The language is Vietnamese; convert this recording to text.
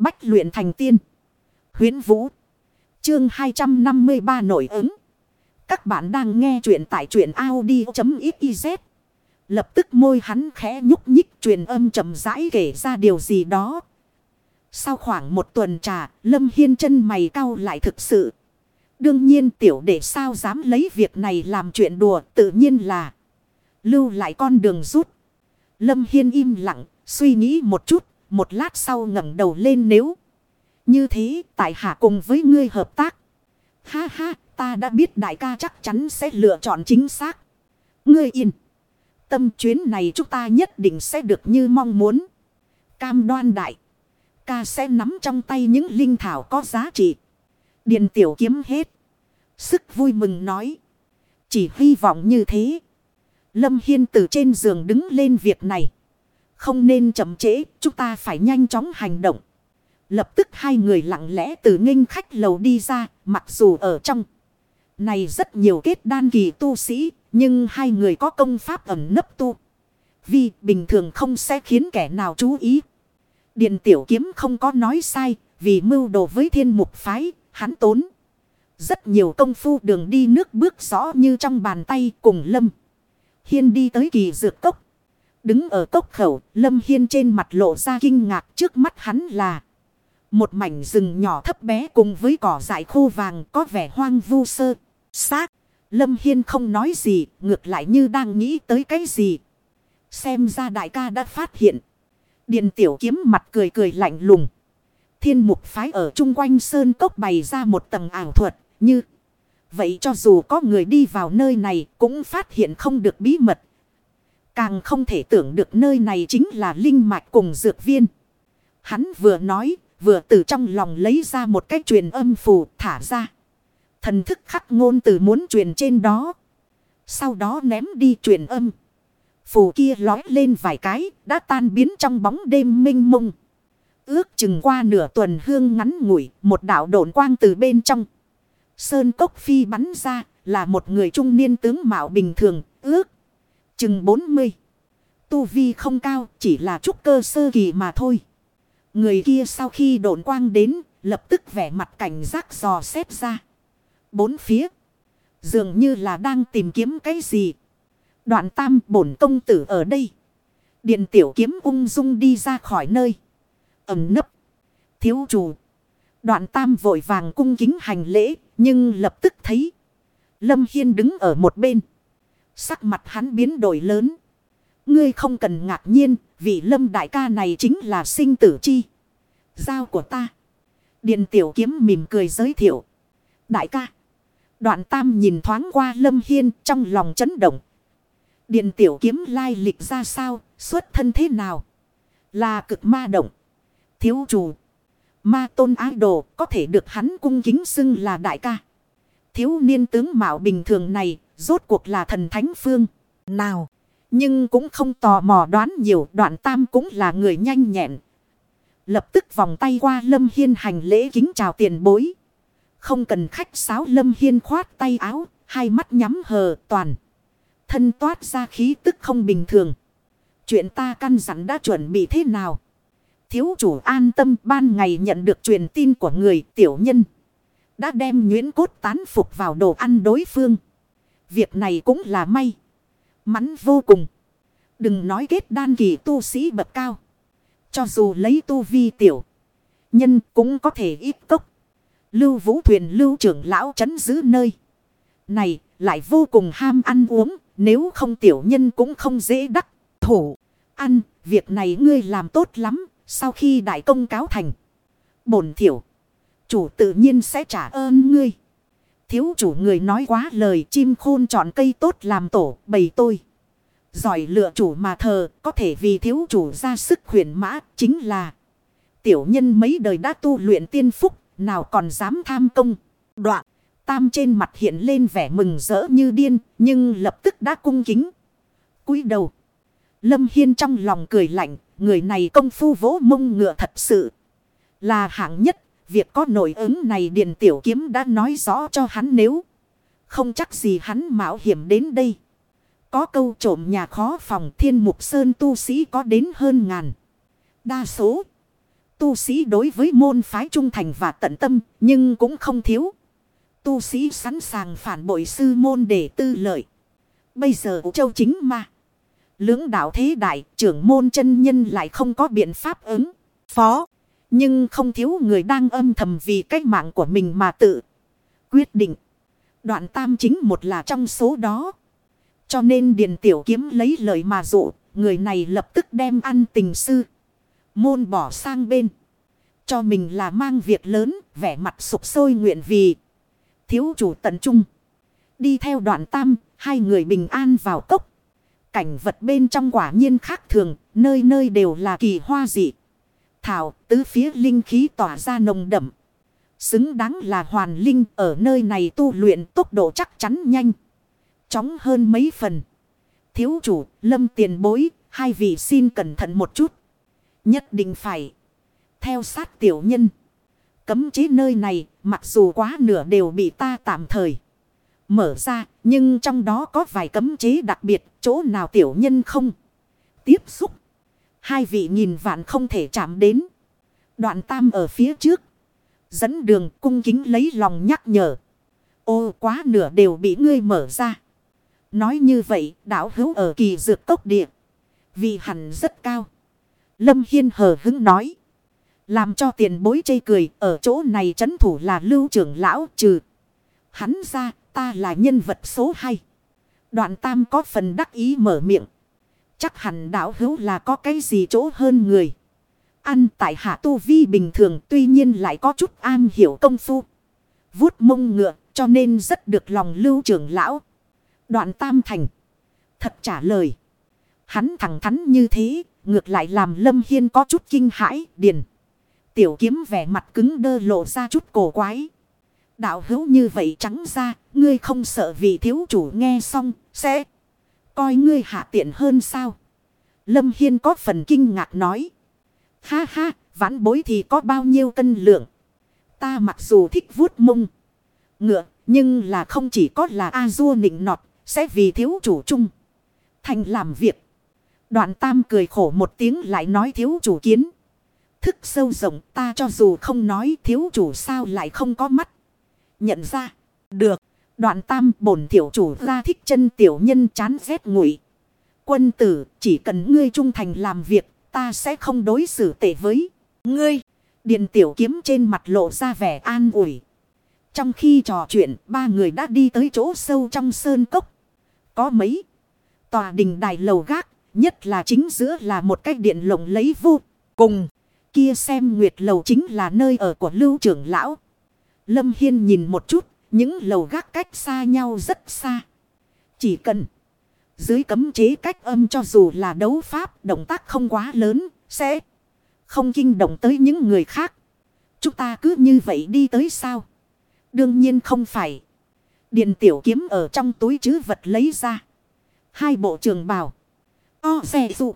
Bách luyện thành tiên. Huyến Vũ. Chương 253 nổi ứng. Các bạn đang nghe truyện tại truyện Audi.xyz. Lập tức môi hắn khẽ nhúc nhích truyền âm chậm rãi kể ra điều gì đó. Sau khoảng một tuần trà, Lâm Hiên chân mày cau lại thực sự. Đương nhiên tiểu đệ sao dám lấy việc này làm chuyện đùa tự nhiên là lưu lại con đường rút. Lâm Hiên im lặng, suy nghĩ một chút, một lát sau ngẩng đầu lên nếu. Như thế, tại hạ cùng với ngươi hợp tác. Ha ha, ta đã biết đại ca chắc chắn sẽ lựa chọn chính xác. Ngươi yên. Tâm chuyến này chúng ta nhất định sẽ được như mong muốn. Cam đoan đại. Ca sẽ nắm trong tay những linh thảo có giá trị. điền tiểu kiếm hết. Sức vui mừng nói. Chỉ hy vọng như thế. Lâm Hiên từ trên giường đứng lên việc này. Không nên chậm trễ, chúng ta phải nhanh chóng hành động. Lập tức hai người lặng lẽ từ nghênh khách lầu đi ra, mặc dù ở trong. Này rất nhiều kết đan kỳ tu sĩ, nhưng hai người có công pháp ẩn nấp tu. Vì bình thường không sẽ khiến kẻ nào chú ý. Điện tiểu kiếm không có nói sai, vì mưu đồ với thiên mục phái, hắn tốn. Rất nhiều công phu đường đi nước bước rõ như trong bàn tay cùng lâm. Hiên đi tới kỳ dược cốc. Đứng ở cốc khẩu, lâm hiên trên mặt lộ ra kinh ngạc trước mắt hắn là. Một mảnh rừng nhỏ thấp bé cùng với cỏ dại khô vàng có vẻ hoang vu sơ. Xác. Lâm Hiên không nói gì, ngược lại như đang nghĩ tới cái gì. Xem ra đại ca đã phát hiện. Điện tiểu kiếm mặt cười cười lạnh lùng. Thiên mục phái ở chung quanh sơn cốc bày ra một tầng ảo thuật như. Vậy cho dù có người đi vào nơi này cũng phát hiện không được bí mật. Càng không thể tưởng được nơi này chính là linh mạch cùng dược viên. Hắn vừa nói, vừa từ trong lòng lấy ra một cái truyền âm phù thả ra. Thần thức khắc ngôn từ muốn truyền trên đó. Sau đó ném đi truyền âm. Phù kia lói lên vài cái, đã tan biến trong bóng đêm minh mông. Ước chừng qua nửa tuần hương ngắn ngủi, một đạo độn quang từ bên trong. Sơn cốc phi bắn ra, là một người trung niên tướng mạo bình thường, ước. Chừng 40. Tu vi không cao, chỉ là trúc cơ sơ kỳ mà thôi. Người kia sau khi độn quang đến, lập tức vẻ mặt cảnh giác dò xét ra. Bốn phía. Dường như là đang tìm kiếm cái gì. Đoạn tam bổn công tử ở đây. Điện tiểu kiếm ung dung đi ra khỏi nơi. Ẩm nấp. Thiếu chủ. Đoạn tam vội vàng cung kính hành lễ. Nhưng lập tức thấy. Lâm Hiên đứng ở một bên. Sắc mặt hắn biến đổi lớn. Ngươi không cần ngạc nhiên. Vì lâm đại ca này chính là sinh tử chi. Giao của ta. Điện tiểu kiếm mỉm cười giới thiệu. Đại ca. Đoạn tam nhìn thoáng qua lâm hiên trong lòng chấn động. Điện tiểu kiếm lai lịch ra sao, xuất thân thế nào? Là cực ma động. Thiếu chủ. Ma tôn ái đồ có thể được hắn cung kính xưng là đại ca. Thiếu niên tướng mạo bình thường này rốt cuộc là thần thánh phương. Nào. Nhưng cũng không tò mò đoán nhiều đoạn tam cũng là người nhanh nhẹn. Lập tức vòng tay qua Lâm Hiên hành lễ kính chào tiền bối. Không cần khách sáo Lâm Hiên khoát tay áo, hai mắt nhắm hờ toàn. Thân toát ra khí tức không bình thường. Chuyện ta căn dặn đã chuẩn bị thế nào? Thiếu chủ an tâm ban ngày nhận được truyền tin của người tiểu nhân. Đã đem nhuyễn cốt tán phục vào đồ ăn đối phương. Việc này cũng là may. Mắn vô cùng. Đừng nói kết đan kỳ tu sĩ bậc cao. Cho dù lấy tu vi tiểu. Nhân cũng có thể ít cốc. Lưu vũ thuyền lưu trưởng lão chấn giữ nơi. Này, lại vô cùng ham ăn uống. Nếu không tiểu nhân cũng không dễ đắc. Thủ. Ăn. Việc này ngươi làm tốt lắm. Sau khi đại công cáo thành. Bổn thiểu. Chủ tự nhiên sẽ trả ơn ngươi. Thiếu chủ người nói quá lời, chim khôn chọn cây tốt làm tổ, bầy tôi. Giỏi lựa chủ mà thờ, có thể vì thiếu chủ ra sức khuyển mã, chính là. Tiểu nhân mấy đời đã tu luyện tiên phúc, nào còn dám tham công. Đoạn, tam trên mặt hiện lên vẻ mừng rỡ như điên, nhưng lập tức đã cung kính. cúi đầu. Lâm Hiên trong lòng cười lạnh, người này công phu vỗ mông ngựa thật sự là hạng nhất. Việc có nội ứng này Điền Tiểu Kiếm đã nói rõ cho hắn nếu không chắc gì hắn mạo hiểm đến đây. Có câu trộm nhà khó phòng thiên mục sơn tu sĩ có đến hơn ngàn. Đa số tu sĩ đối với môn phái trung thành và tận tâm, nhưng cũng không thiếu. Tu sĩ sẵn sàng phản bội sư môn để tư lợi. Bây giờ châu chính mà. Lưỡng đạo thế đại, trưởng môn chân nhân lại không có biện pháp ứng. Phó. Nhưng không thiếu người đang âm thầm vì cách mạng của mình mà tự quyết định. Đoạn tam chính một là trong số đó. Cho nên Điền Tiểu Kiếm lấy lời mà dụ, người này lập tức đem ăn tình sư. Môn bỏ sang bên. Cho mình là mang việc lớn, vẻ mặt sụp sôi nguyện vì. Thiếu chủ tận trung. Đi theo đoạn tam, hai người bình an vào cốc. Cảnh vật bên trong quả nhiên khác thường, nơi nơi đều là kỳ hoa dị. Thảo, tứ phía linh khí tỏa ra nồng đậm. Xứng đáng là hoàn linh ở nơi này tu luyện tốc độ chắc chắn nhanh. Chóng hơn mấy phần. Thiếu chủ, lâm tiền bối, hai vị xin cẩn thận một chút. Nhất định phải. Theo sát tiểu nhân. Cấm chế nơi này, mặc dù quá nửa đều bị ta tạm thời. Mở ra, nhưng trong đó có vài cấm chế đặc biệt, chỗ nào tiểu nhân không. Tiếp xúc. Hai vị nhìn vạn không thể chạm đến. Đoạn tam ở phía trước. Dẫn đường cung kính lấy lòng nhắc nhở. Ô, quá nửa đều bị ngươi mở ra. Nói như vậy, đảo hữu ở kỳ dược tốc địa. Vì hẳn rất cao. Lâm Hiên hờ hứng nói. Làm cho tiền bối chây cười, ở chỗ này chấn thủ là lưu trưởng lão trừ. Hắn ra, ta là nhân vật số 2. Đoạn tam có phần đắc ý mở miệng. Chắc hẳn đảo hữu là có cái gì chỗ hơn người. Ăn tại hạ tu vi bình thường tuy nhiên lại có chút an hiểu công phu. Vút mông ngựa cho nên rất được lòng lưu trưởng lão. Đoạn tam thành. Thật trả lời. Hắn thẳng thắn như thế, ngược lại làm Lâm Hiên có chút kinh hãi, điền. Tiểu kiếm vẻ mặt cứng đơ lộ ra chút cổ quái. Đạo hữu như vậy trắng ra, ngươi không sợ vì thiếu chủ nghe xong, sẽ coi ngươi hạ tiện hơn sao? Lâm Hiên có phần kinh ngạc nói. Ha ha, vãn bối thì có bao nhiêu cân lượng. Ta mặc dù thích vuốt mông. Ngựa, nhưng là không chỉ có là A-dua nịnh nọt, sẽ vì thiếu chủ chung. Thành làm việc. Đoạn tam cười khổ một tiếng lại nói thiếu chủ kiến. Thức sâu rộng ta cho dù không nói thiếu chủ sao lại không có mắt. Nhận ra. Được. Đoạn tam bổn tiểu chủ ra thích chân tiểu nhân chán ghét ngụy Quân tử, chỉ cần ngươi trung thành làm việc, ta sẽ không đối xử tệ với ngươi. Điện tiểu kiếm trên mặt lộ ra vẻ an ủi. Trong khi trò chuyện, ba người đã đi tới chỗ sâu trong sơn cốc. Có mấy tòa đình đài lầu gác, nhất là chính giữa là một cái điện lồng lấy vô cùng. Kia xem nguyệt lầu chính là nơi ở của lưu trưởng lão. Lâm Hiên nhìn một chút những lầu gác cách xa nhau rất xa. Chỉ cần dưới cấm chế cách âm cho dù là đấu pháp, động tác không quá lớn, sẽ không kinh động tới những người khác. Chúng ta cứ như vậy đi tới sao? Đương nhiên không phải. Điền tiểu kiếm ở trong túi chứ vật lấy ra. Hai bộ trường bào. O xe dụ.